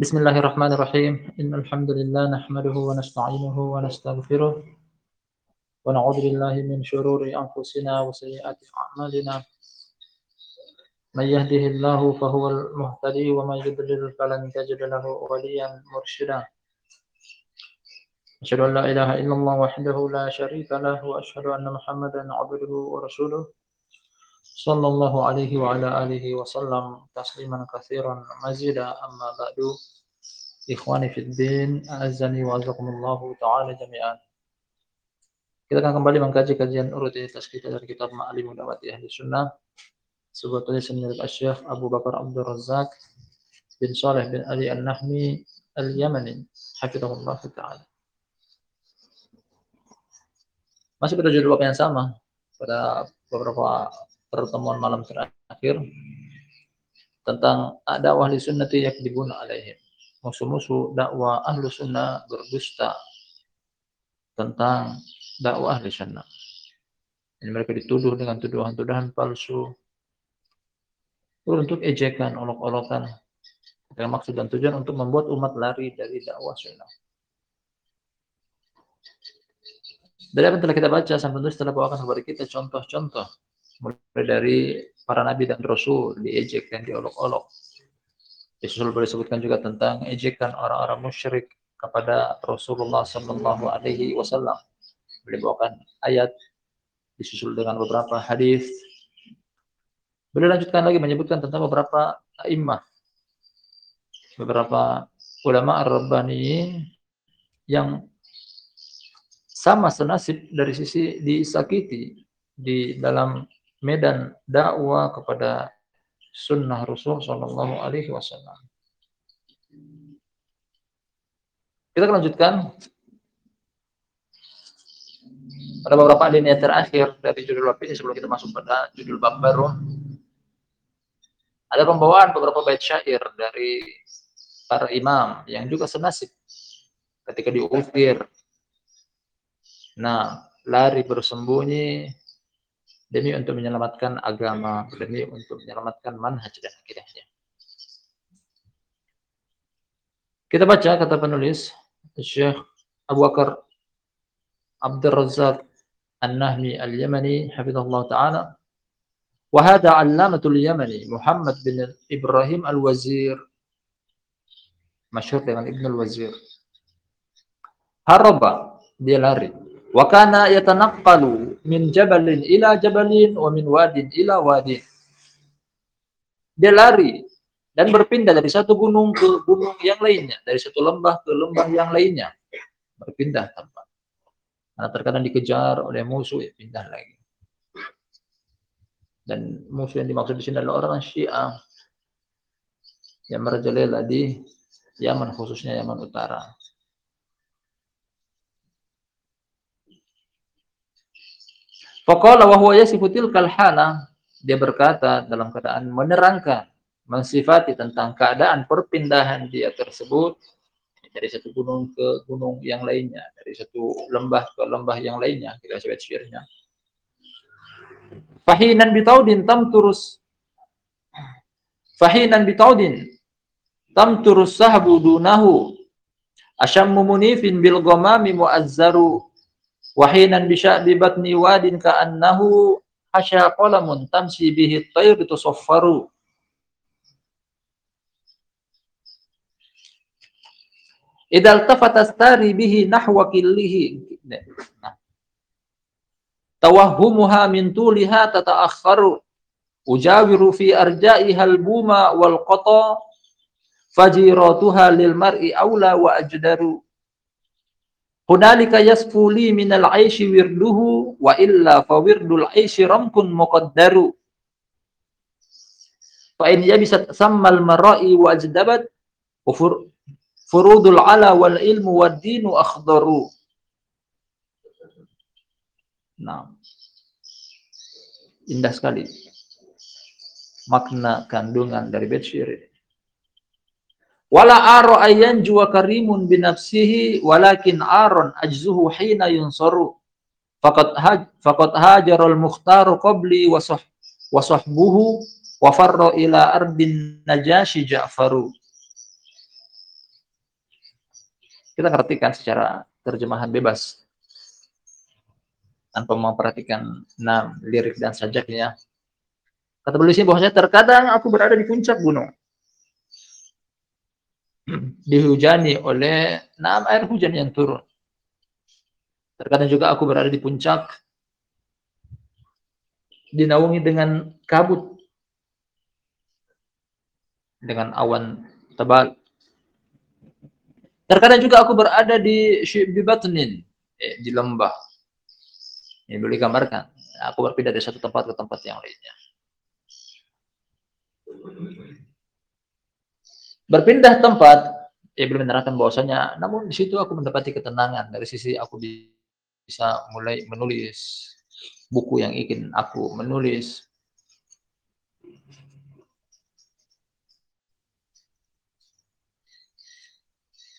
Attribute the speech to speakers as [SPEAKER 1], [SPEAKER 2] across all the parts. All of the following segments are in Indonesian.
[SPEAKER 1] بسم الله الرحمن الرحيم. إن الحمد لله نحمده ونستعينه ونستغفره ونعوذ بالله من شرور أنفسنا وسيئات أعمالنا. من يهده الله فهو المهتدي ومن يضلل فلن تجد له وليا مرشدا. أشهد أن لا إله إلا الله وحده لا شريك له وأشهد أن محمدا عبده ورسوله. sallallahu alaihi wa ala alihi wa sallam tasliman katsiran mazida. Amma ba'du. Ikhwani fid din azani wa azakumullahu ta'ala jami'an. Kita akan kembali mengkaji kajian urutinitas kita dari kitab Ma'alimul Dawati Ahli Sunnah. Sebuah tulisan dari Syekh Abu Bakar Abdul Razak bin Saleh bin Ali Al-Nahmi Al-Yamani hafizahullah taala. Masih pada judul bab yang sama pada beberapa pertemuan malam terakhir tentang dakwah ahli sunnati yakdibuna alaihim. Musuh-musuh dakwah ahlu sunnah berdusta tentang dakwah ahli sunnah. Ini mereka dituduh dengan tuduhan-tuduhan palsu untuk ejekan, olok-olokan dengan maksud dan tujuan untuk membuat umat lari dari dakwah sunnah. Dari apa yang telah kita baca sampai itu setelah bawakan kepada kita contoh-contoh mulai dari para nabi dan rasul diejek dan diolok-olok. Yesus boleh juga tentang ejekan orang-orang musyrik kepada Rasulullah Sallallahu Alaihi Wasallam. Boleh bawakan ayat disusul dengan beberapa hadis. Boleh lanjutkan lagi menyebutkan tentang beberapa imam, beberapa ulama ar-rabbaniyin yang sama senasib dari sisi disakiti di dalam medan dakwah kepada sunnah Rasul Shallallahu Alaihi Wasallam. Kita lanjutkan pada beberapa alinea terakhir dari judul bab ini sebelum kita masuk pada judul bab baru. Ada pembawaan beberapa bait syair dari para imam yang juga senasib ketika diusir. Nah, lari bersembunyi demi untuk menyelamatkan agama, demi untuk menyelamatkan manhaj dan akidahnya. Kita baca kata penulis Syekh Abu Bakar Abdul Razak An-Nahmi Al-Yamani hafizahullah taala. Wa hadha 'allamatul Yamani Muhammad bin Ibrahim Al-Wazir. Masyhur dengan Ibn Al-Wazir. Haraba dia lari. Wa kana yatanaqqalu min jabalin ila jabalin wa min wadin ila wadin. Dia lari dan berpindah dari satu gunung ke gunung yang lainnya dari satu lembah ke lembah yang lainnya. Berpindah tempat karena terkadang dikejar oleh musuh ya pindah lagi. Dan musuh yang dimaksud di sini adalah orang Syiah. Yang merajalela di Yaman khususnya Yaman Utara Faqala wa huwa yasifu tilkal hala. Dia berkata dalam keadaan menerangkan, mensifati tentang keadaan perpindahan dia tersebut dari satu gunung ke gunung yang lainnya, dari satu lembah ke lembah yang lainnya, kita sebut syairnya. Fahinan bitaudin tam turus Fahinan bitaudin tam turus sahbu dunahu asyammu munifin bil ghamami muazzaru wahinan bisa bi batni wadin ka'annahu hasya qalamun tamsi bihi tayr tusaffaru. Idal tafatastari bihi nahwa killihi. Tawahhumuha min tuliha tata'akhkharu ujawiru fi arja'iha al-buma wal qata fajiratuha lil mar'i aula wa ajdaru Hunalika yasfu li minal aishi wirduhu wa illa fa wirdul aishi ramkun muqaddaru. Fa in yabisat sammal marai wa ajdabat ufur furudul ala wal ilmu wad dinu akhdaru. Nah. Indah sekali makna kandungan dari bait syair. Wala aro ayan jua karimun binafsihi walakin aron ajzuhu hina yunsaru. Fakat haj fakat hajarul mukhtaru qabli wa sah wa wa farra ila ardin najashi Ja'faru. Kita perhatikan secara terjemahan bebas tanpa memperhatikan nam lirik dan sajaknya. Kata beliau sini bahwasanya terkadang aku berada di puncak gunung. Dihujani oleh nam air hujan yang turun. Terkadang juga aku berada di puncak dinaungi dengan kabut dengan awan tebal. Terkadang juga aku berada di Shibibatnin, eh, di lembah. Ini boleh gambarkan. Aku berpindah dari satu tempat ke tempat yang lainnya. Berpindah tempat, ia belum menerangkan bahwasanya, namun di situ aku mendapati ketenangan. Dari sisi aku bisa mulai menulis buku yang ingin aku menulis.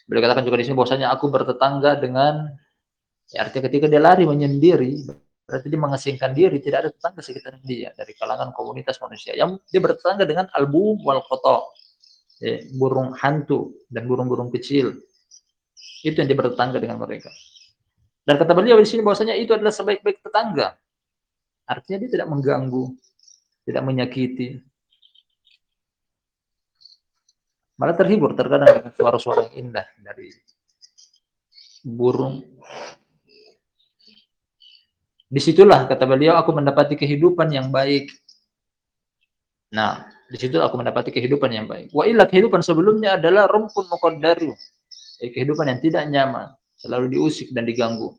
[SPEAKER 1] Beliau katakan juga di sini bahwasanya aku bertetangga dengan ya artinya ketika dia lari menyendiri berarti dia mengasingkan diri tidak ada tetangga sekitar dia dari kalangan komunitas manusia yang dia bertetangga dengan album wal ya, burung hantu dan burung-burung kecil itu yang dia bertetangga dengan mereka dan kata beliau di sini bahwasanya itu adalah sebaik-baik tetangga artinya dia tidak mengganggu tidak menyakiti Malah terhibur terkadang suara-suara yang indah dari burung. Di situlah kata beliau aku mendapati kehidupan yang baik. Nah, di situ aku mendapati kehidupan yang baik. Wa illa kehidupan sebelumnya adalah rumpun muqaddaru. Eh, kehidupan yang tidak nyaman, selalu diusik dan diganggu.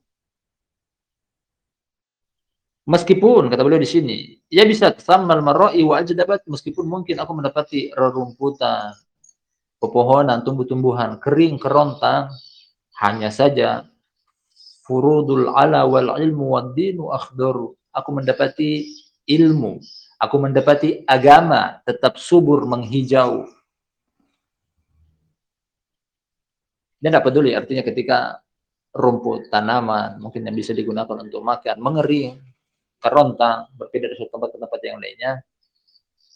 [SPEAKER 1] Meskipun kata beliau di sini, ya bisa samal marra'i wa ajdabat meskipun mungkin aku mendapati rerumputan, pepohonan, tumbuh-tumbuhan kering kerontang, hanya saja furudul ala wal ilmu wad dinu akhdaru. Aku mendapati ilmu, aku mendapati agama tetap subur menghijau. Dia tidak peduli artinya ketika rumput tanaman mungkin yang bisa digunakan untuk makan mengering, kerontang, berpindah dari tempat tempat yang lainnya,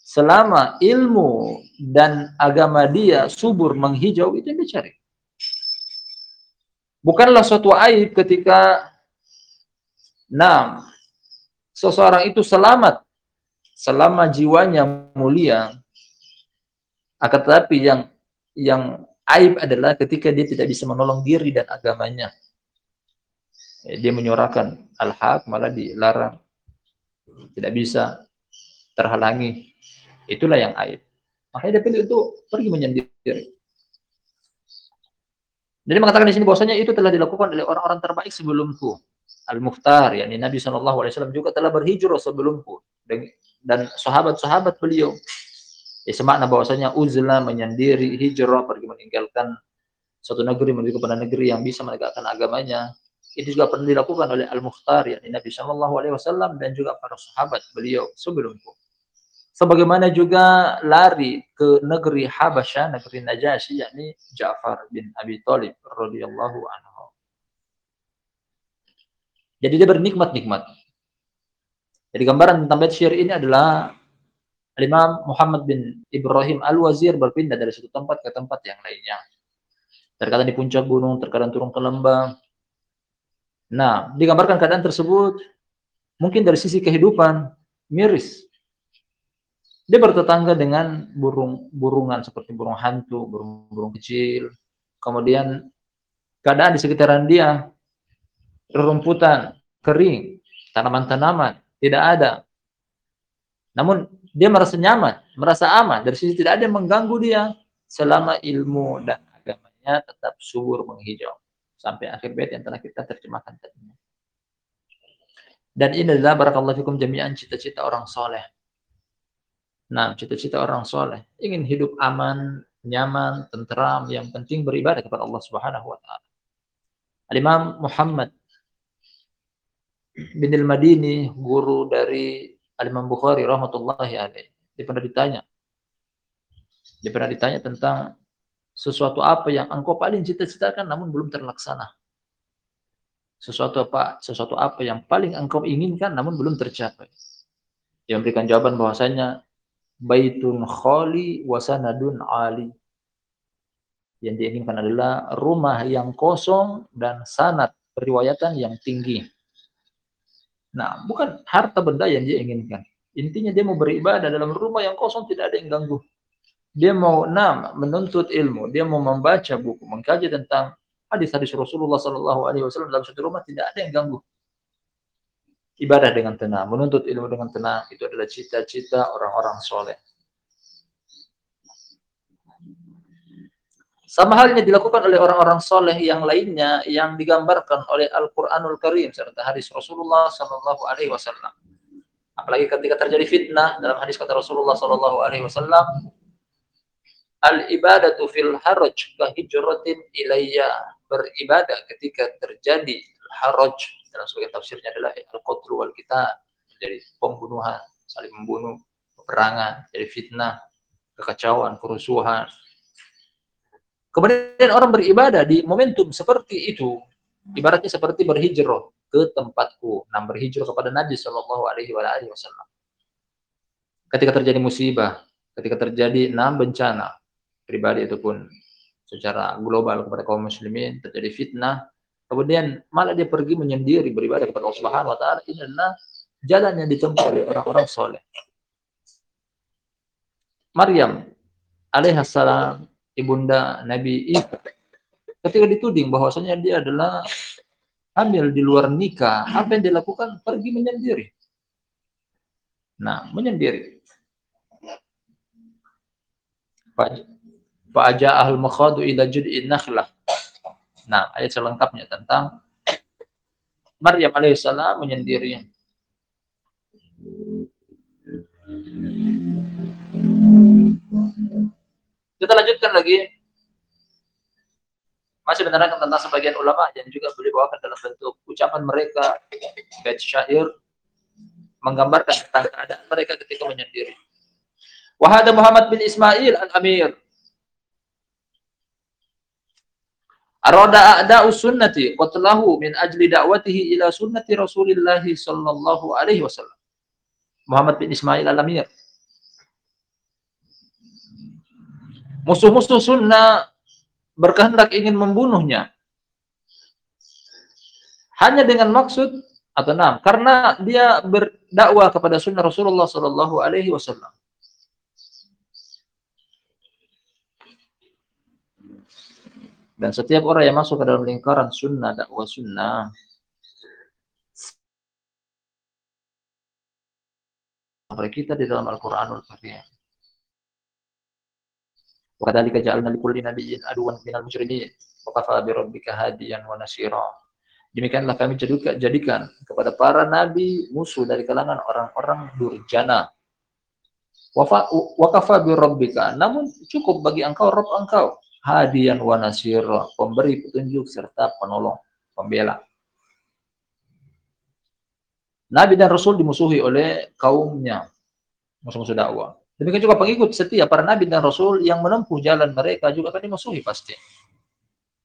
[SPEAKER 1] selama ilmu dan agama dia subur menghijau itu yang dicari. Bukanlah suatu aib ketika enam seseorang itu selamat selama jiwanya mulia akan tetapi yang yang aib adalah ketika dia tidak bisa menolong diri dan agamanya. Dia menyuarakan al-haq malah dilarang. Tidak bisa terhalangi Itulah yang aib. Makanya dia pilih untuk pergi menyendiri. Jadi mengatakan di sini bahwasanya itu telah dilakukan oleh orang-orang terbaik sebelumku. Al-Mukhtar, yakni Nabi SAW juga telah berhijrah sebelumku. Dan sahabat-sahabat beliau. Ya, semakna bahwasanya uzlah menyendiri, hijrah, pergi meninggalkan suatu negeri menuju kepada negeri yang bisa menegakkan agamanya. Itu juga pernah dilakukan oleh Al-Mukhtar, yakni Nabi SAW dan juga para sahabat beliau sebelumku. Sebagaimana juga lari ke negeri Habasyah, negeri Najasyi, yakni Ja'far bin Abi Thalib radhiyallahu anhu. Jadi dia bernikmat-nikmat. Jadi gambaran tentang bait ini adalah Imam Muhammad bin Ibrahim Al-Wazir berpindah dari satu tempat ke tempat yang lainnya. Terkadang di puncak gunung, terkadang turun ke lembah. Nah, digambarkan keadaan tersebut mungkin dari sisi kehidupan miris. Dia bertetangga dengan burung-burungan seperti burung hantu, burung-burung kecil. Kemudian keadaan di sekitaran dia rerumputan, kering, tanaman-tanaman tidak ada. Namun dia merasa nyaman, merasa aman dari sisi tidak ada yang mengganggu dia selama ilmu dan agamanya tetap subur menghijau sampai akhir bait yang telah kita terjemahkan tadi. Dan ini adalah barakallahu fikum jami'an cita-cita orang soleh. Nah, cita-cita orang soleh ingin hidup aman, nyaman, tentram, yang penting beribadah kepada Allah Subhanahu wa taala. Al-Imam Muhammad bin al-Madini, guru dari Al-Imam Bukhari rahmatullahi alaih. Dia pernah ditanya. Dia pernah ditanya tentang sesuatu apa yang engkau paling cita-citakan namun belum terlaksana. Sesuatu apa sesuatu apa yang paling engkau inginkan namun belum tercapai. Dia memberikan jawaban bahwasanya baitun khali wa sanadun ali. Yang diinginkan adalah rumah yang kosong dan sanat periwayatan yang tinggi. Nah, bukan harta benda yang dia inginkan. Intinya dia mau beribadah dalam rumah yang kosong tidak ada yang ganggu. Dia mau enam menuntut ilmu, dia mau membaca buku, mengkaji tentang hadis-hadis Rasulullah Sallallahu Alaihi Wasallam dalam satu rumah tidak ada yang ganggu. Ibadah dengan tenang, menuntut ilmu dengan tenang itu adalah cita-cita orang-orang soleh. Sama halnya dilakukan oleh orang-orang soleh yang lainnya yang digambarkan oleh Al-Quranul Karim serta hadis Rasulullah Sallallahu Alaihi Wasallam. Apalagi ketika terjadi fitnah dalam hadis kata Rasulullah Sallallahu Alaihi Wasallam, al ibadatu fil haraj kahijratin ilayya beribadah ketika terjadi haraj dalam sebagian tafsirnya adalah al-qatlu wal kita jadi pembunuhan, saling membunuh, peperangan, jadi fitnah, kekacauan, kerusuhan, Kemudian orang beribadah di momentum seperti itu, ibaratnya seperti berhijrah ke tempatku, nah berhijrah kepada Nabi Shallallahu Alaihi Wasallam. Ketika terjadi musibah, ketika terjadi enam bencana pribadi itu pun secara global kepada kaum muslimin terjadi fitnah, kemudian malah dia pergi menyendiri beribadah kepada Allah Subhanahu Wa Taala ini adalah jalan yang ditempuh oleh orang-orang soleh. Maryam alaihissalam ibunda Nabi Isa ketika dituding bahwasanya dia adalah hamil di luar nikah, apa yang dilakukan? Pergi menyendiri. Nah, menyendiri. Fa'aja ahal makhadu ila jud'in nakhlah. Nah, ayat selengkapnya tentang Maryam alaihissalam menyendiri. Masih menerangkan tentang sebagian ulama yang juga boleh bawakan dalam bentuk ucapan mereka, bait syair, menggambarkan tentang keadaan mereka ketika menyendiri. Wahada Muhammad bin Ismail al-Amir. Arada a'da'u sunnati qatlahu min ajli da'watihi ila sunnati Rasulillah sallallahu alaihi wasallam. Muhammad bin Ismail al-Amir musuh-musuh sunnah berkehendak ingin membunuhnya. Hanya dengan maksud atau enam, karena dia berdakwah kepada sunnah Rasulullah Sallallahu Alaihi Wasallam. Dan setiap orang yang masuk ke dalam lingkaran sunnah, dakwah sunnah, kita di dalam Al-Quranul Karim. وكذلك جعلنا لكل نبي عدوا من minal وكفى بربك هاديا ونصيرا. Demikianlah kami jadikan kepada para nabi musuh dari kalangan orang-orang durjana. Wa kafa bi rabbika. Namun cukup bagi engkau rob engkau hadian wa nasir pemberi petunjuk serta penolong, pembela. Nabi dan Rasul dimusuhi oleh kaumnya, musuh-musuh dakwah. Demikian juga pengikut setia para nabi dan rasul yang menempuh jalan mereka juga akan dimusuhi pasti.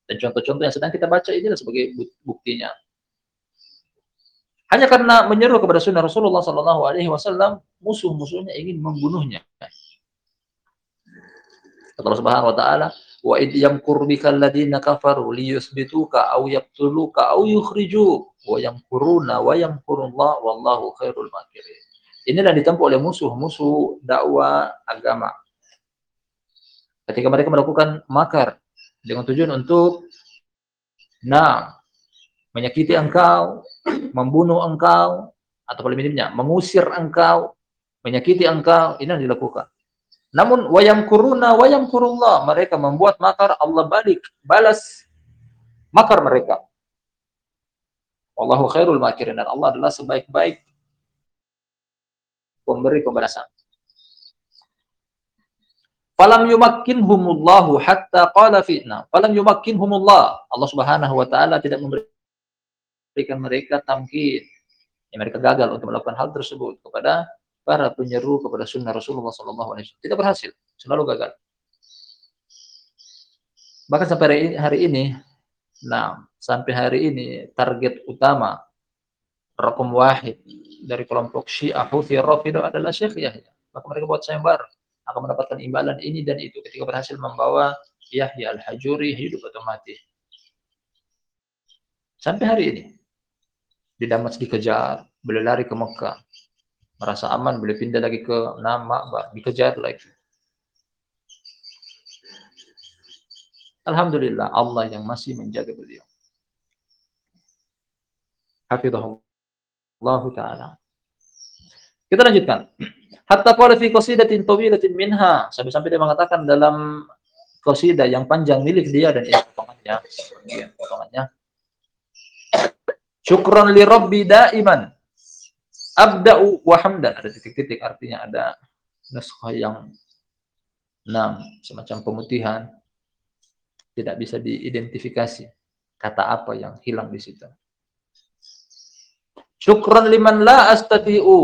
[SPEAKER 1] Dan contoh-contoh yang sedang kita baca ini sebagai buktinya. Hanya karena menyeru kepada sunnah Rasulullah Sallallahu Alaihi Wasallam, musuh-musuhnya ingin membunuhnya. Kata Allah Subhanahu Wa Taala, wa id yamkur bika alladziina kafaru liyuthbituka aw yaqtuluka aw yukhrijuk wa yamkuruna wa yamkurullah wallahu khairul makirin. Inilah ditempuh oleh musuh-musuh dakwah agama. Ketika mereka melakukan makar dengan tujuan untuk nah menyakiti engkau, membunuh engkau, atau paling minimnya mengusir engkau, menyakiti engkau, ini yang dilakukan. Namun wayam kuruna wayam kurullah, mereka membuat makar Allah balik, balas makar mereka. Wallahu khairul makirin dan Allah adalah sebaik-baik pemberi pembalasan. Falam yumakkinhumullahu hatta qala fitna. Falam yumakkinhumullah. Allah Subhanahu wa taala tidak memberikan mereka tamkin. Ya, mereka gagal untuk melakukan hal tersebut kepada para penyeru kepada sunnah Rasulullah sallallahu alaihi wasallam. Tidak berhasil, selalu gagal. Bahkan sampai hari ini, nah, sampai hari ini target utama Rakum Wahid dari kelompok Syiah Houthi Rafidah adalah Syekh Yahya. Maka mereka buat sayembar akan mendapatkan imbalan ini dan itu ketika berhasil membawa Yahya Al-Hajuri hidup atau mati. Sampai hari ini. Di Damas dikejar, beliau lari ke Mekah. Merasa aman, beliau pindah lagi ke Nama, dikejar lagi. Alhamdulillah Allah yang masih menjaga beliau. Hafizahullah taala. Kita lanjutkan. Hatta qala fi qasidatin tawilatin minha sampai-sampai dia mengatakan dalam qasidah yang panjang milik dia dan ini potongannya, potongannya. Syukran li rabbi daiman abda'u wa hamdan ada titik-titik artinya ada naskah yang enam semacam pemutihan tidak bisa diidentifikasi kata apa yang hilang di situ. Syukran liman la astati'u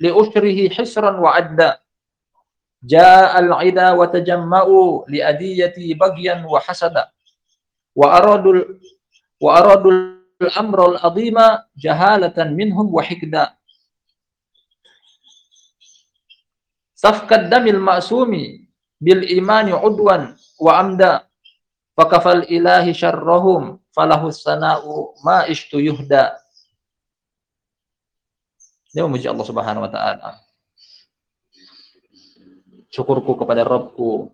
[SPEAKER 1] li ushrihi hisran wa adda. Ja'al ida wa tajamma'u li adiyati bagyan wa hasada. Wa aradul wa aradul amral azima jahalatan minhum wa hikda. Safkad damil ma'sumi bil imani udwan wa amda Fakafal ilahi syarrahum falahus sana'u ma ishtu yuhda. Dia memuji Allah Subhanahu wa taala. Syukurku kepada Rabbku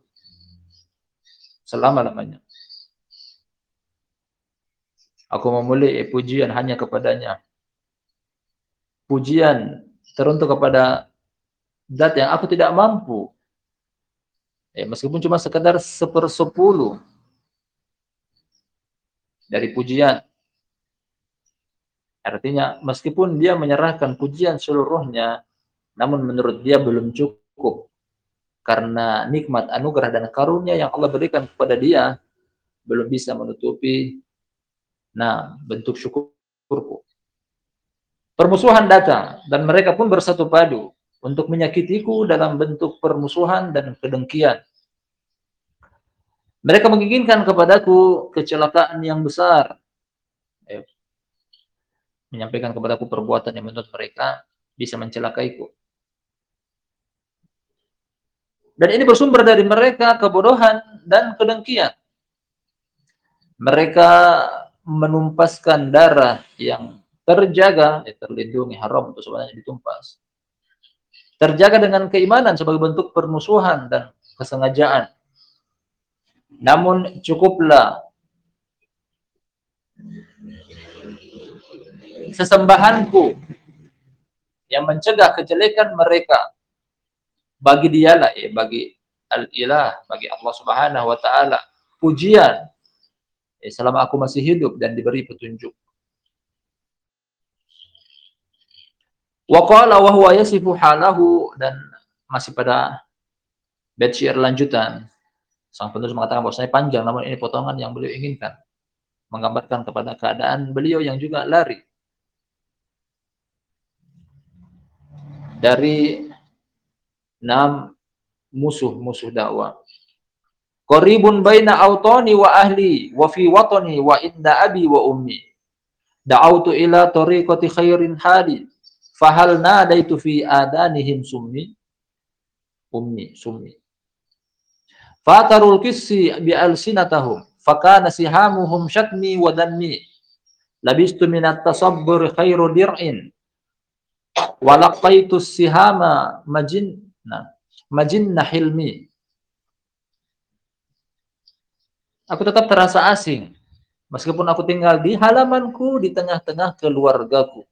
[SPEAKER 1] selama-lamanya. Aku memulai pujian hanya kepadanya. Pujian teruntuk kepada zat yang aku tidak mampu. Ya, meskipun cuma sekedar sepersepuluh dari pujian. Artinya meskipun dia menyerahkan pujian seluruhnya, namun menurut dia belum cukup. Karena nikmat anugerah dan karunia yang Allah berikan kepada dia belum bisa menutupi nah bentuk syukurku. Permusuhan datang dan mereka pun bersatu padu untuk menyakitiku dalam bentuk permusuhan dan kedengkian. Mereka menginginkan kepadaku kecelakaan yang besar. Menyampaikan kepadaku perbuatan yang menurut mereka bisa mencelakaiku. Dan ini bersumber dari mereka kebodohan dan kedengkian. Mereka menumpaskan darah yang terjaga, eh, terlindungi haram untuk sebenarnya ditumpas. Terjaga dengan keimanan sebagai bentuk permusuhan dan kesengajaan. Namun cukuplah sesembahanku yang mencegah kejelekan mereka bagi dialah ya bagi al-ilah bagi Allah Subhanahu wa taala pujian ya, selama aku masih hidup dan diberi petunjuk wa qala wa huwa yasifu halahu dan masih pada bait syair lanjutan Sang penulis mengatakan bahwasanya panjang, namun ini potongan yang beliau inginkan. Menggambarkan kepada keadaan beliau yang juga lari. Dari enam musuh-musuh dakwah. Qaribun baina autani wa ahli wa fi watani wa inda abi wa ummi. Da'autu ila tariqati khairin hadi. Fahal nadaitu fi adanihim summi. Ummi, summi. Fatarul kissi bi alsinatahum fakana sihamuhum syatmi wa dammi labistu minat tasabbur khairu dir'in walaqaitu sihama majinna majinna hilmi aku tetap terasa asing meskipun aku tinggal di halamanku di tengah-tengah keluargaku.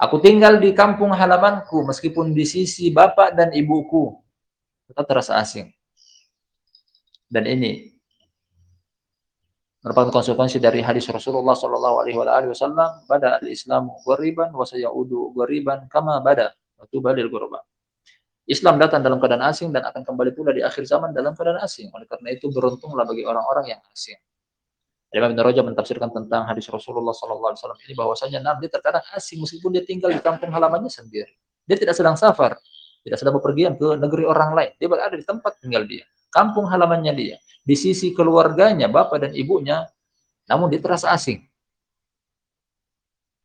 [SPEAKER 1] Aku tinggal di kampung halamanku meskipun di sisi bapak dan ibuku. Tetap terasa asing. Dan ini merupakan konsekuensi dari hadis Rasulullah Shallallahu Alaihi Wasallam pada al-Islam ghariban wa sayaudu ghariban kama bada waktu badil ghurba. Islam datang dalam keadaan asing dan akan kembali pula di akhir zaman dalam keadaan asing. Oleh karena itu beruntunglah bagi orang-orang yang asing. Imam Ibn Rajab mentafsirkan tentang hadis Rasulullah Sallallahu Alaihi Wasallam ini bahwasanya Nabi terkadang asing meskipun dia tinggal di kampung halamannya sendiri. Dia tidak sedang safar, tidak sedang bepergian ke negeri orang lain. Dia berada di tempat tinggal dia. Kampung halamannya dia. Di sisi keluarganya, bapak dan ibunya, namun dia terasa asing.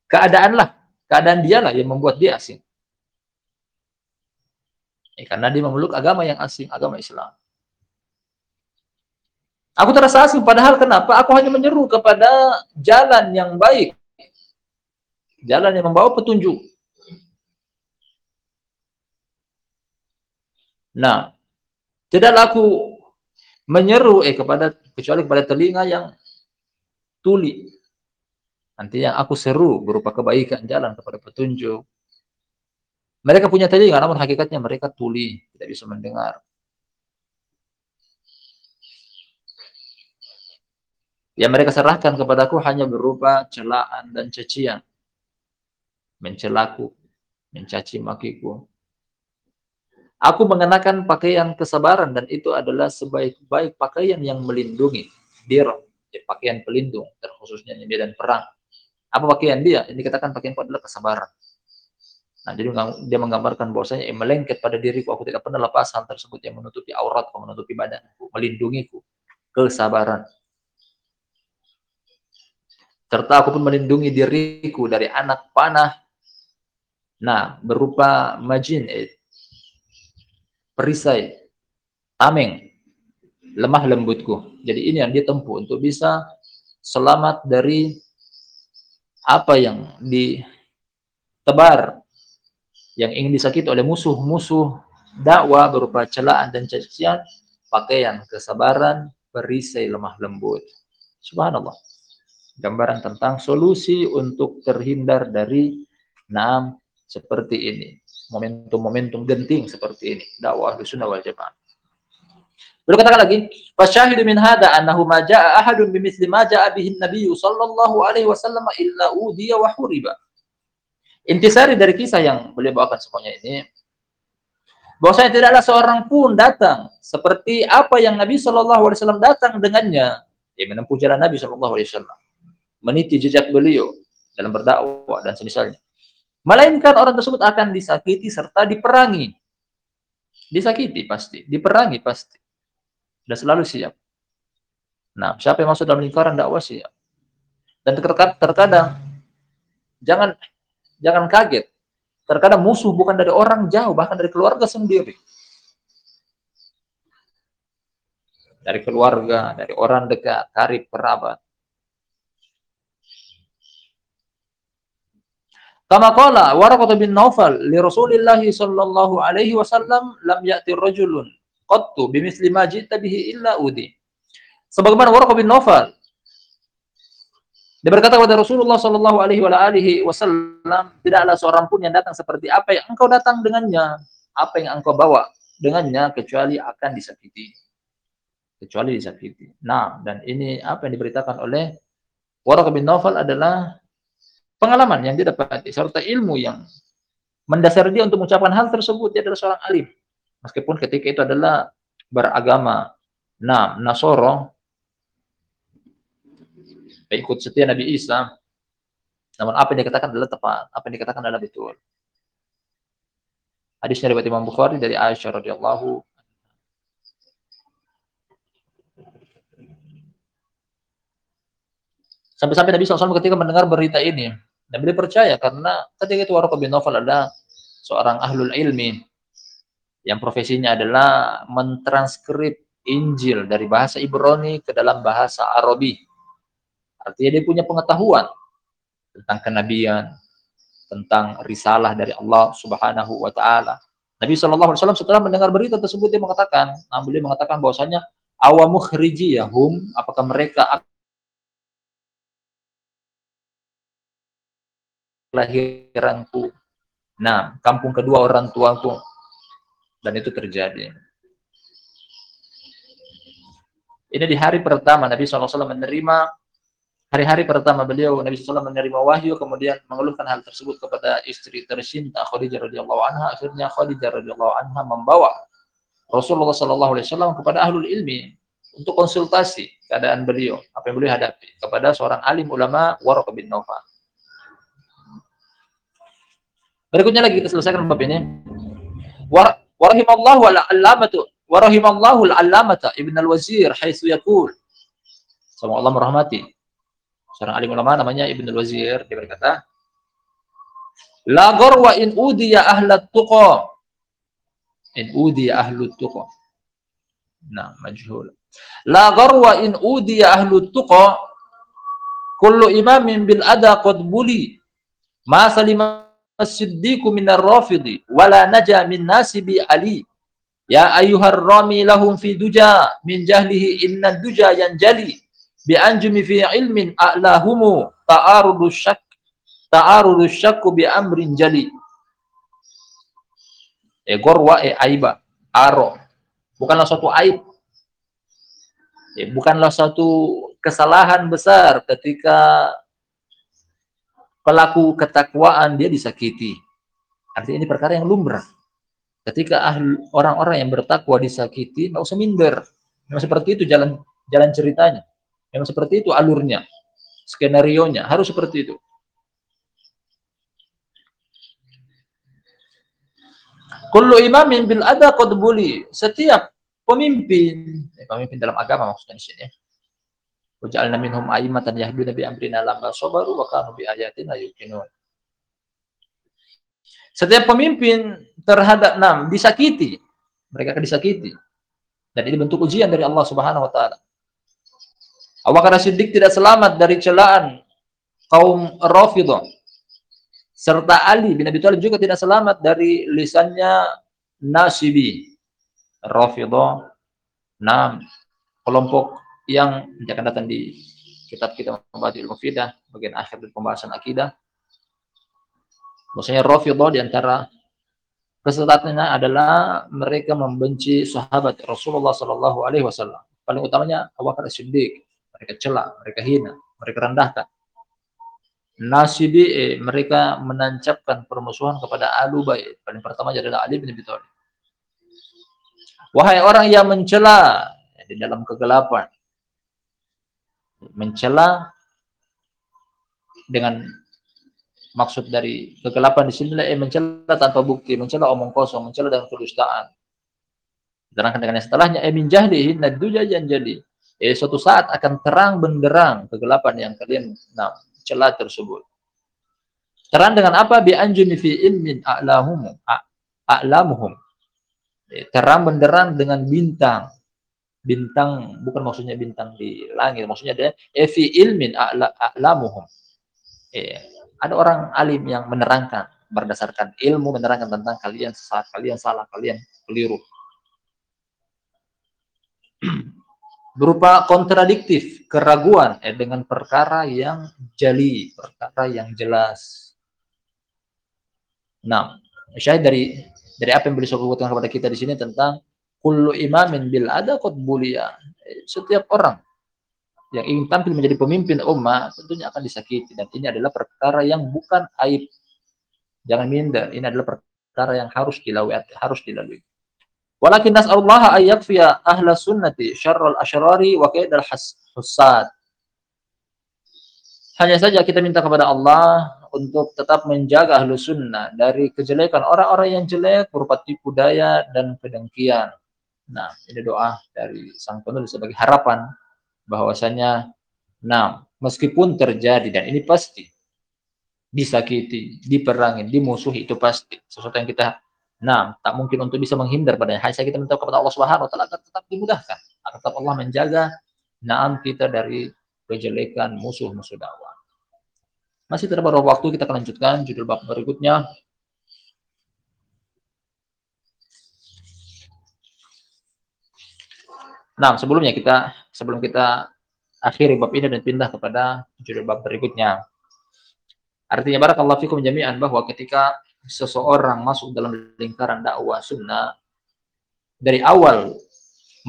[SPEAKER 1] Keadaanlah, keadaan dialah yang membuat dia asing. Ya, karena dia memeluk agama yang asing, agama Islam. Aku terasa asing, padahal kenapa? Aku hanya menyeru kepada jalan yang baik. Jalan yang membawa petunjuk. Nah, tidaklah aku menyeru eh kepada kecuali kepada telinga yang tuli. Nanti yang aku seru berupa kebaikan jalan kepada petunjuk. Mereka punya telinga, namun hakikatnya mereka tuli, tidak bisa mendengar. Yang mereka serahkan kepadaku hanya berupa celaan dan cacian. Mencelaku, mencaci makiku. Aku mengenakan pakaian kesabaran dan itu adalah sebaik-baik pakaian yang melindungi. Dir, ya, pakaian pelindung, terkhususnya di medan perang. Apa pakaian dia? Ini dikatakan pakaian itu adalah kesabaran. Nah, jadi dia menggambarkan bahwasanya yang melengket pada diriku, aku tidak pernah lepas hal tersebut yang menutupi aurat, menutupi badanku, melindungiku. Kesabaran serta aku pun melindungi diriku dari anak panah nah berupa majin eh, perisai. Tameng lemah lembutku. Jadi ini yang dia tempuh untuk bisa selamat dari apa yang ditebar yang ingin disakiti oleh musuh-musuh dakwah berupa celaan dan cacian pakaian kesabaran perisai lemah lembut. Subhanallah. Gambaran tentang solusi untuk terhindar dari enam seperti ini. Momentum-momentum genting seperti ini. Dakwah sunnah wal jamaah. Beliau katakan lagi, "Fasyahidu min hada annahu ma jaa ahadun bimithli ma jaa bihi an-nabiy sallallahu alaihi wasallam illa udiya wa huriba." Intisari dari kisah yang beliau bawakan semuanya ini, bahwasanya tidaklah seorang pun datang seperti apa yang Nabi Shallallahu Alaihi Wasallam datang dengannya, yang menempuh jalan Nabi Shallallahu Alaihi Wasallam meniti jejak beliau dalam berdakwah dan semisalnya. Melainkan orang tersebut akan disakiti serta diperangi. Disakiti pasti, diperangi pasti. Dan selalu siap. Nah, siapa yang masuk dalam lingkaran dakwah siap. Dan terkadang jangan jangan kaget. Terkadang musuh bukan dari orang jauh, bahkan dari keluarga sendiri. Dari keluarga, dari orang dekat, karib, kerabat. Kama qala Waraqah bin Naufal li Rasulillah sallallahu alaihi wasallam lam ya'ti rajulun qattu bimithli ma ji'ta bihi illa udi. Sebagaimana Waraqah bin Naufal dia berkata kepada Rasulullah sallallahu alaihi wasallam, tidaklah seorang pun yang datang seperti apa yang engkau datang dengannya, apa yang engkau bawa dengannya kecuali akan disakiti. Kecuali disakiti. Nah, dan ini apa yang diberitakan oleh Waraqah bin Naufal adalah pengalaman yang dia dapati serta ilmu yang mendasari dia untuk mengucapkan hal tersebut dia adalah seorang alim. Meskipun ketika itu adalah beragama nah Nasoro ikut setia Nabi Isa namun apa yang dikatakan adalah tepat apa yang dikatakan adalah betul. Hadisnya dari Imam Bukhari dari Aisyah radhiyallahu Sampai-sampai Nabi SAW ketika mendengar berita ini, beliau percaya karena ketika itu Warqa bin Nawfal adalah seorang ahlul ilmi yang profesinya adalah mentranskrip Injil dari bahasa Ibrani ke dalam bahasa Arabi. Artinya dia punya pengetahuan tentang kenabian, tentang risalah dari Allah Subhanahu wa taala. Nabi Shallallahu alaihi wasallam setelah mendengar berita tersebut dia mengatakan, nah beliau mengatakan bahwasanya awamukhrijiyahum apakah mereka kelahiranku. Nah, kampung kedua orang tuaku. Dan itu terjadi. Ini di hari pertama Nabi SAW menerima hari-hari pertama beliau Nabi SAW menerima wahyu kemudian mengeluhkan hal tersebut kepada istri tercinta Khadijah radhiyallahu anha akhirnya Khadijah radhiyallahu anha membawa Rasulullah SAW kepada ahlul ilmi untuk konsultasi keadaan beliau apa yang beliau hadapi kepada seorang alim ulama Waraq bin Nawfal Berikutnya lagi kita selesaikan bab ini. Warahimallahu al-allamatu warahimallahu al-allamata Ibn al-Wazir haitsu yaqul. Semoga Allah merahmati. Seorang alim ulama namanya Ibn al-Wazir dia berkata, La gharwa in udiya ahlat tuqa. In udiya ahlut. Nah, majhul. La gharwa in udiya ahlu tuqa kullu imamin bil ada qad. Ma as-siddiqu min ar-rafidi wala naja min nasibi ali. Ya ayyuhar rami lahum fi duja min jahlihi inna duja yanjali bi anjumi fi ilmin a'lahumu ta'arudu syak ta'arudu syakku bi amrin jali. E gorwa e aiba aro bukanlah suatu aib ya, bukanlah suatu kesalahan besar ketika pelaku ketakwaan dia disakiti. Artinya ini perkara yang lumrah. Ketika orang-orang yang bertakwa disakiti nggak usah minder. Memang seperti itu jalan jalan ceritanya. Memang seperti itu alurnya skenario nya harus seperti itu. Kullu imamin bil ada qad Setiap pemimpin, eh, pemimpin dalam agama maksudnya di sini. Waja'alna minhum a'immatan yahduna bi amrina lamma sabaru wa kanu bi ayatina yuqinun. Setiap pemimpin terhadap enam disakiti, mereka akan disakiti. Dan ini bentuk ujian dari Allah Subhanahu wa taala. Abu Bakar Siddiq tidak selamat dari celaan kaum Rafidhah serta Ali bin Abi Thalib juga tidak selamat dari lisannya Nasibi Rafidah enam kelompok yang akan datang di kitab kita membahas ilmu fidah bagian akhir dari pembahasan akidah maksudnya Rafidah di antara kesesataannya adalah mereka membenci sahabat Rasulullah Shallallahu Alaihi Wasallam paling utamanya Abu Bakar Siddiq mereka celak mereka hina mereka rendahkan Nasibi eh, mereka menancapkan permusuhan kepada Alu Bait. Paling pertama adalah Ali bin Abi. Wahai orang yang mencela di dalam kegelapan. Mencela dengan maksud dari kegelapan di sini eh, mencela tanpa bukti, mencela omong kosong, mencela dengan kedustaan. Terangkan dengan yang setelahnya eh min jahlihi naduja jadi. Eh suatu saat akan terang benderang kegelapan yang kalian nah, celah tersebut. Terang dengan apa? Bi anjuni fi ilmin a'lamuhum. A'lamuhum. Eh, terang benderang dengan bintang. Bintang bukan maksudnya bintang di langit, maksudnya ada eh, fi ilmin a'lamuhum. Eh, ada orang alim yang menerangkan berdasarkan ilmu menerangkan tentang kalian saat kalian salah, kalian keliru. berupa kontradiktif, keraguan eh, dengan perkara yang jeli, perkara yang jelas. Nah, syahid dari dari apa yang beliau sebutkan kepada kita di sini tentang kullu imamin bil ada bulia. Setiap orang yang ingin tampil menjadi pemimpin umat tentunya akan disakiti dan ini adalah perkara yang bukan aib. Jangan minder, ini adalah perkara yang harus dilalui, harus dilalui. Walakin nas'alullah ayat yakfiya ahla sunnati syarrul asyrari wa kaidal hasad. Hanya saja kita minta kepada Allah untuk tetap menjaga ahlu sunnah dari kejelekan orang-orang yang jelek berupa tipu daya dan kedengkian. Nah, ini doa dari sang penulis sebagai harapan bahwasanya nah, meskipun terjadi dan ini pasti disakiti, diperangi, dimusuhi itu pasti sesuatu yang kita Nah, tak mungkin untuk bisa menghindar padanya. Hanya kita minta kepada Allah Subhanahu wa taala agar tetap dimudahkan. Agar tetap Allah menjaga naam kita dari kejelekan musuh-musuh dakwah. Masih terdapat waktu kita akan lanjutkan judul bab berikutnya. Nah, sebelumnya kita sebelum kita akhiri bab ini dan pindah kepada judul bab berikutnya. Artinya barakallahu fikum jami'an bahwa ketika seseorang masuk dalam lingkaran dakwah sunnah dari awal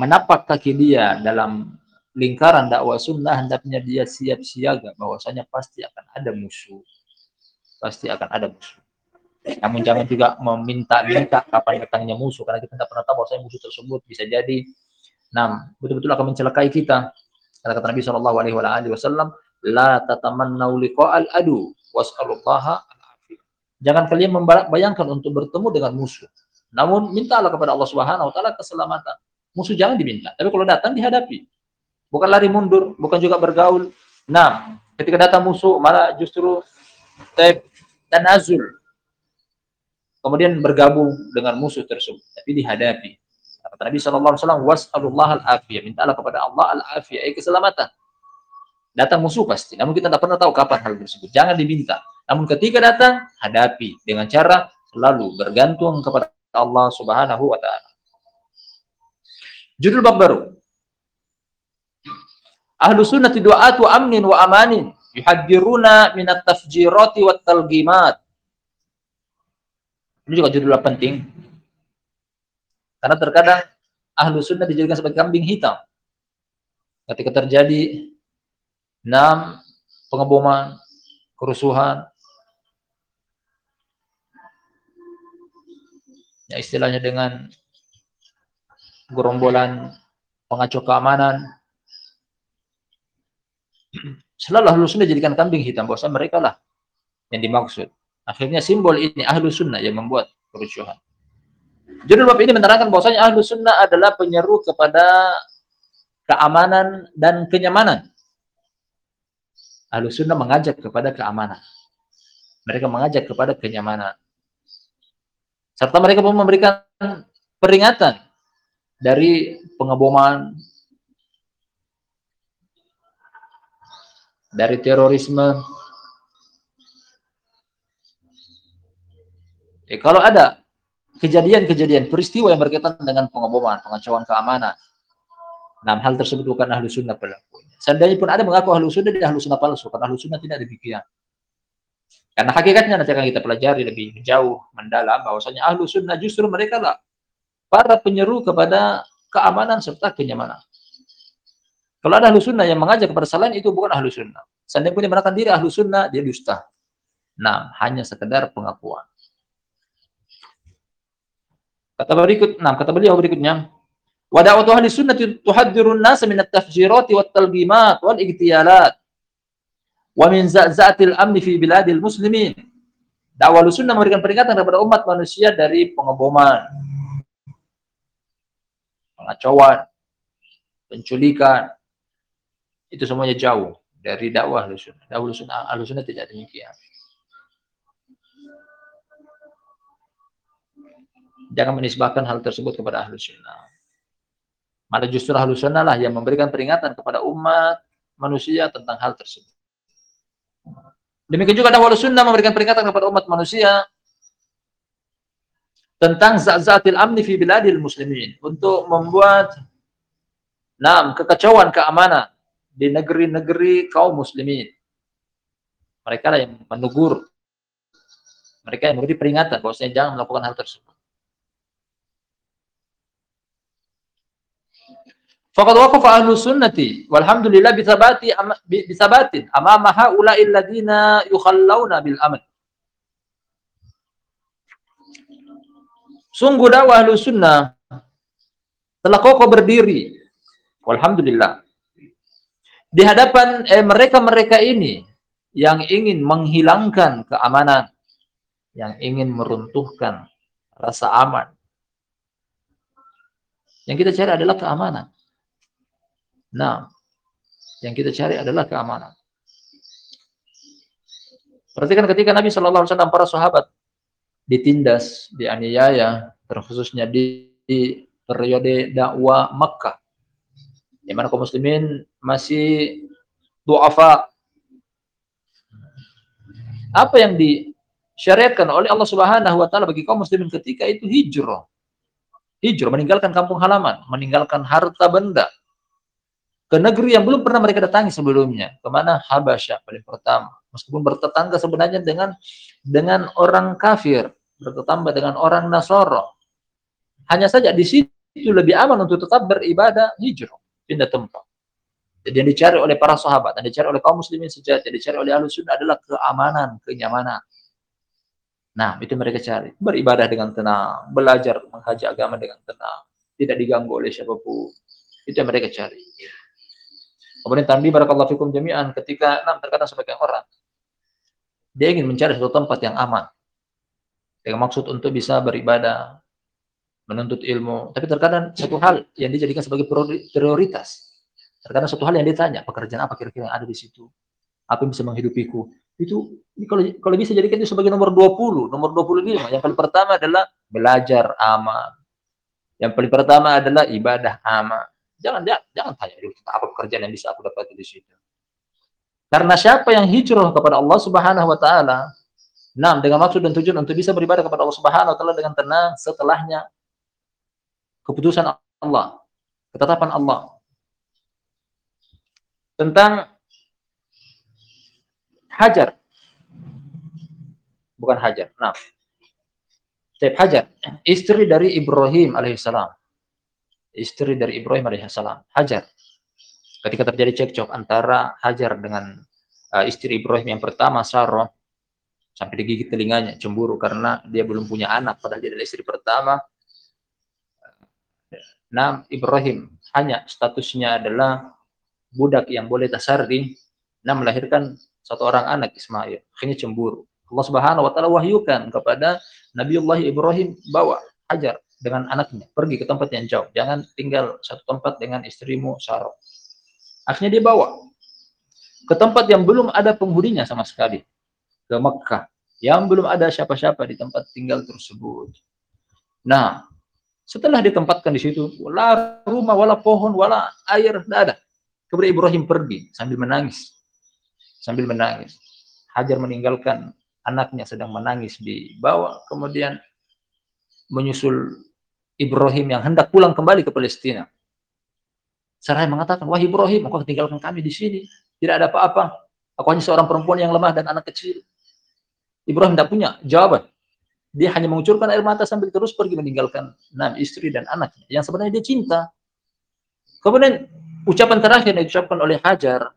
[SPEAKER 1] menapak kaki dia dalam lingkaran dakwah sunnah hendaknya dia siap siaga bahwasanya pasti akan ada musuh pasti akan ada musuh namun jangan juga meminta-minta kapan datangnya musuh karena kita tidak pernah tahu bahwasanya musuh tersebut bisa jadi nah betul-betul akan mencelakai kita kata kata Nabi Alaihi Wasallam la tatamannau liqa'al adu was'alullaha Jangan kalian membayangkan untuk bertemu dengan musuh. Namun mintalah kepada Allah Subhanahu wa taala keselamatan. Musuh jangan diminta, tapi kalau datang dihadapi. Bukan lari mundur, bukan juga bergaul. Nah, ketika datang musuh malah justru dan azul. Kemudian bergabung dengan musuh tersebut, tapi dihadapi. Kata Nabi SAW, was'alullah al-afiyah. Mintalah kepada Allah al-afiyah, eh, keselamatan. Datang musuh pasti, namun kita tidak pernah tahu kapan hal tersebut. Jangan diminta. Namun ketika datang, hadapi dengan cara selalu bergantung kepada Allah Subhanahu wa taala. Judul bab baru. Ahlu sunnati du'atu amnin wa amanin yuhadziruna minat tafjirati wat talgimat. Ini juga judul penting. Karena terkadang ahlu sunnah dijadikan sebagai kambing hitam. Ketika terjadi enam pengeboman, kerusuhan, ya istilahnya dengan gerombolan pengacau keamanan. Selalu ahlu sunnah jadikan kambing hitam, bahwa mereka lah yang dimaksud. Akhirnya simbol ini ahlu sunnah yang membuat kerusuhan. Judul bab ini menerangkan bahwasanya ahlu sunnah adalah penyeru kepada keamanan dan kenyamanan. Ahlu sunnah mengajak kepada keamanan. Mereka mengajak kepada kenyamanan. Serta mereka pun memberikan peringatan dari pengeboman, dari terorisme. Eh, kalau ada kejadian-kejadian peristiwa yang berkaitan dengan pengeboman, pengacauan keamanan, nah hal tersebut bukan ahlu sunnah pelakunya. Seandainya pun ada mengaku ahlu sunnah, dia ahlu sunnah palsu. Karena ahlu sunnah tidak demikian. Karena hakikatnya nanti akan kita pelajari lebih jauh, mendalam, bahwasanya ahlu sunnah justru mereka lah para penyeru kepada keamanan serta kenyamanan. Kalau ada ahlu sunnah yang mengajak kepada selain itu bukan ahlu sunnah. Seandainya punya menakan diri ahlu sunnah, dia dusta. Nah, hanya sekedar pengakuan. Kata berikut, nah kata beliau berikutnya, wa da'watu ahli sunnah tuhaddirun nas min at-tafjirati wat talbimat wal igtiyalat wa min za'zatil amni fi biladil muslimin. Dakwah sunnah memberikan peringatan kepada umat manusia dari pengeboman, pengacauan, penculikan. Itu semuanya jauh dari dakwah sunnah. Dakwah sunnah, sunnah tidak demikian. Jangan menisbahkan hal tersebut kepada ahlu sunnah. Malah justru ahlu sunnah lah yang memberikan peringatan kepada umat manusia tentang hal tersebut. Demikian juga dakwah sunnah memberikan peringatan kepada umat manusia tentang zat-zatil amni fi biladil muslimin untuk membuat enam kekacauan keamanan di negeri-negeri kaum muslimin. Mereka lah yang menegur. Mereka yang memberi peringatan bahwasanya jangan melakukan hal tersebut. Faqad waqafa ahlu sunnati walhamdulillah bisabati bisabatin amama haula'il ladina yukhallawna bil amal. Sungguh dakwah ahlu sunnah telah kokoh berdiri. Walhamdulillah. Di hadapan eh, mereka-mereka ini yang ingin menghilangkan keamanan, yang ingin meruntuhkan rasa aman. Yang kita cari adalah keamanan. Nah, yang kita cari adalah keamanan. Perhatikan ketika Nabi Shallallahu Alaihi para sahabat ditindas, dianiaya, terkhususnya di, di periode dakwah Makkah, di mana kaum muslimin masih duafa. Apa yang disyariatkan oleh Allah Subhanahu wa taala bagi kaum muslimin ketika itu hijrah. Hijrah meninggalkan kampung halaman, meninggalkan harta benda, ke negeri yang belum pernah mereka datangi sebelumnya. Ke mana? Habasyah paling pertama. Meskipun bertetangga sebenarnya dengan dengan orang kafir, bertetangga dengan orang Nasoro. Hanya saja di situ lebih aman untuk tetap beribadah hijrah, pindah tempat. Jadi yang dicari oleh para sahabat, yang dicari oleh kaum muslimin sejati, yang dicari oleh ahlu sunnah adalah keamanan, kenyamanan. Nah, itu mereka cari. Beribadah dengan tenang, belajar menghaji agama dengan tenang, tidak diganggu oleh siapa pun. Itu yang mereka cari. Kemudian tadi barakallahu fikum jami'an ketika enam terkadang sebagian orang dia ingin mencari satu tempat yang aman. Dengan maksud untuk bisa beribadah, menuntut ilmu. Tapi terkadang satu hal yang dijadikan sebagai prioritas. Terkadang satu hal yang ditanya, pekerjaan apa kira-kira yang ada di situ? Apa yang bisa menghidupiku? Itu kalau kalau bisa jadikan itu sebagai nomor 20, nomor 25. Yang paling pertama adalah belajar aman. Yang paling pertama adalah ibadah amal. Jangan jangan, jangan tanya dulu apa pekerjaan yang bisa aku dapat di situ. Karena siapa yang hijrah kepada Allah Subhanahu wa taala, nah dengan maksud dan tujuan untuk bisa beribadah kepada Allah Subhanahu wa taala dengan tenang setelahnya keputusan Allah, ketetapan Allah tentang Hajar. Bukan Hajar. Nah, Syekh Hajar, istri dari Ibrahim alaihissalam. Istri dari Ibrahim alaihissalam, Hajar. Ketika terjadi cekcok antara Hajar dengan uh, istri Ibrahim yang pertama, Sarah, sampai digigit telinganya, cemburu karena dia belum punya anak, padahal dia adalah istri pertama. Nah, Ibrahim hanya statusnya adalah budak yang boleh tasarri, nah melahirkan satu orang anak Ismail. Akhirnya cemburu. Allah Subhanahu wa taala wahyukan kepada Nabiullah Ibrahim bawa Hajar dengan anaknya pergi ke tempat yang jauh. Jangan tinggal satu tempat dengan istrimu Sarah. Akhirnya dia bawa ke tempat yang belum ada penghuninya sama sekali. Ke Mekah yang belum ada siapa-siapa di tempat tinggal tersebut. Nah, setelah ditempatkan di situ, wala rumah, wala pohon, wala air, tidak ada. Kemudian Ibrahim pergi sambil menangis sambil menangis. Hajar meninggalkan anaknya sedang menangis di bawah, kemudian menyusul Ibrahim yang hendak pulang kembali ke Palestina. Sarai mengatakan, wah Ibrahim, aku tinggalkan kami di sini. Tidak ada apa-apa. Aku hanya seorang perempuan yang lemah dan anak kecil. Ibrahim tidak punya jawaban. Dia hanya mengucurkan air mata sambil terus pergi meninggalkan enam istri dan anaknya. Yang sebenarnya dia cinta. Kemudian ucapan terakhir yang diucapkan oleh Hajar,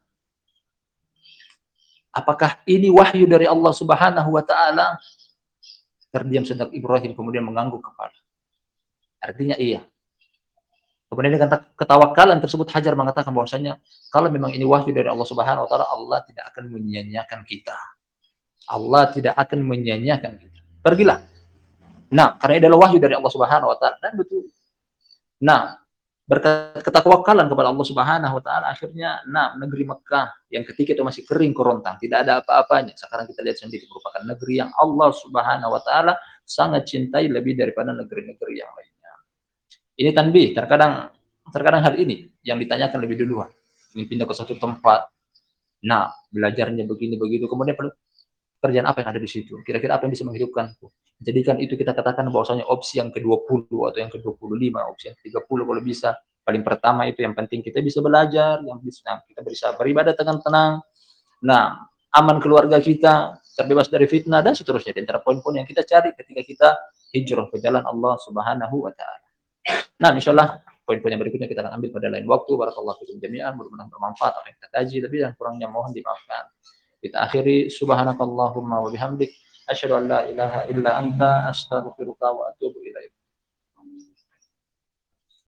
[SPEAKER 1] Apakah ini wahyu dari Allah Subhanahu wa taala? Terdiam sedak Ibrahim kemudian mengangguk kepala. Artinya iya. Kemudian dengan ketawakalan tersebut Hajar mengatakan bahwasanya kalau memang ini wahyu dari Allah Subhanahu wa taala, Allah tidak akan menyia-nyiakan kita. Allah tidak akan menyia-nyiakan kita. Pergilah. Nah, karena ini adalah wahyu dari Allah Subhanahu wa taala dan betul. Nah, berkat ketakwakan kepada Allah Subhanahu wa taala akhirnya nah negeri Mekah yang ketika itu masih kering kerontang, tidak ada apa-apanya. Sekarang kita lihat sendiri merupakan negeri yang Allah Subhanahu wa taala sangat cintai lebih daripada negeri-negeri yang lainnya. Ini tanbih, terkadang terkadang hal ini yang ditanyakan lebih dulu. Ingin pindah ke suatu tempat. Nah, belajarnya begini begitu, kemudian pekerjaan apa yang ada di situ? Kira-kira apa yang bisa menghidupkanku? Jadikan itu kita katakan bahwasanya opsi yang ke-20 atau yang ke-25, opsi yang ke-30 kalau bisa. Paling pertama itu yang penting kita bisa belajar, yang bisa kita bisa beribadah dengan tenang. Nah, aman keluarga kita, terbebas dari fitnah dan seterusnya. Dan antara poin-poin yang kita cari ketika kita hijrah ke jalan Allah Subhanahu wa taala. Nah, insyaallah poin-poin yang berikutnya kita akan ambil pada lain waktu. Barakallahu fikum jami'an, mudah-mudahan bermanfaat. Apa yang kita kaji, lebih dan kurangnya mohon dimaafkan. Kita akhiri. Subhanakallahumma wa bihamdik. Asyhadu an la ilaha illa anta. Astaghfiruka wa atubu ilaik